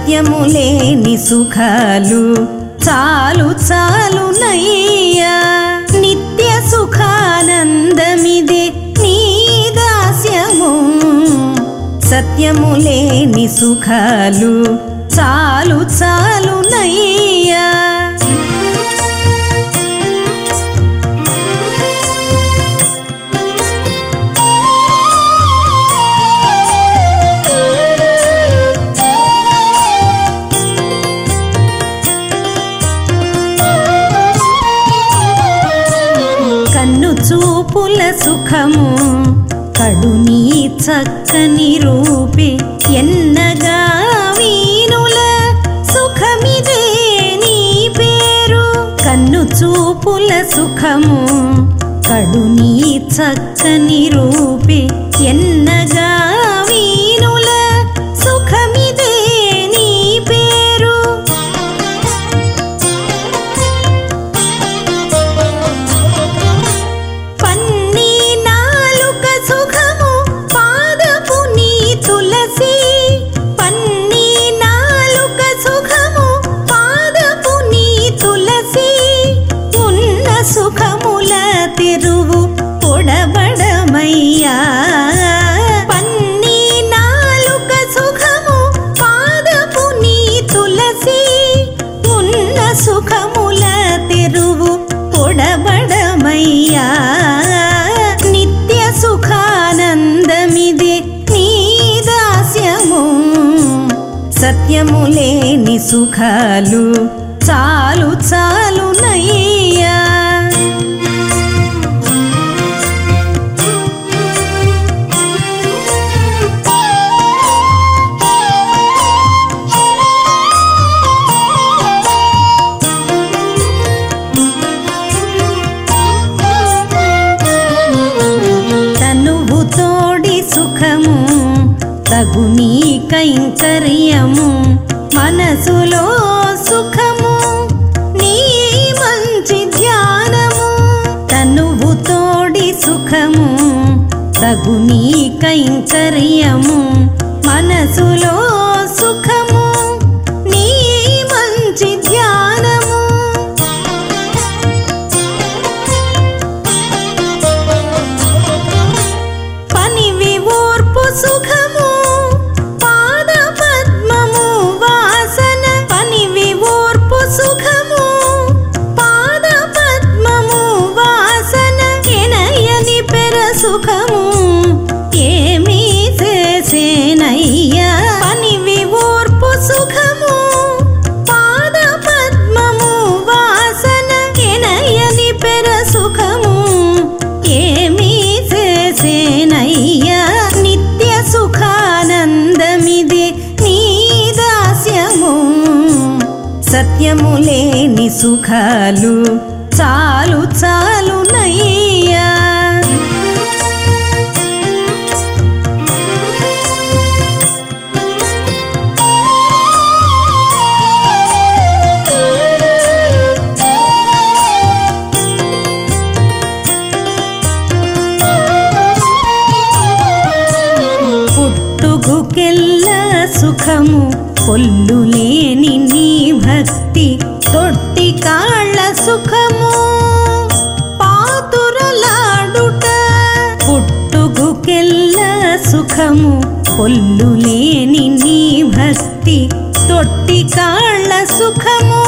సత్యము లేని సుఖాలు చాలు చాలు నయ్యా. నిత్య సుఖానందమిదే నీ దాస్యము. సత్యము లేని సుఖాలు చాలు చాలు నయ్యా. చూపుల సుఖము కడునీ చక్కని రూపే ఎన్నగా వీనుల సుఖమిదే నీ పేరు. కన్ను చూపుల సుఖము కడునీ చక్కని రూపే ఎన్నగా సత్యములేని సుఖాలు చాలు చాలు కైంకర్యము మనసులో సుఖము నీ మంచి ధ్యానము తనువు తోడి సుఖము తగు నీ కైంకర్యము మనసులో సుఖము అంత్యములేని సుఖాలు. చాలు చాలు నయ్యా. పుట్టుగుకెల్ల సుఖము పొల్లు లేని నీ భక్తి తొట్టి కాళ్ళ సుఖము పాతురలాడుట పుట్టుగుకెల్ల సుఖము పొల్లు లేని నీ భక్తి తొట్టి కాళ్ళ సుఖము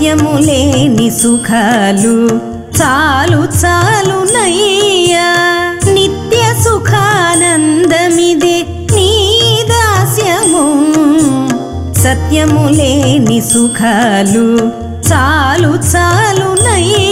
సాధ్యము సుఖాలు. చాలు చాలు నయ్యా. నిత్య సుఖానందమిదే నీ దాస్యము. సత్యములేని సుఖాలు. చాలు చాలు నయ్యా.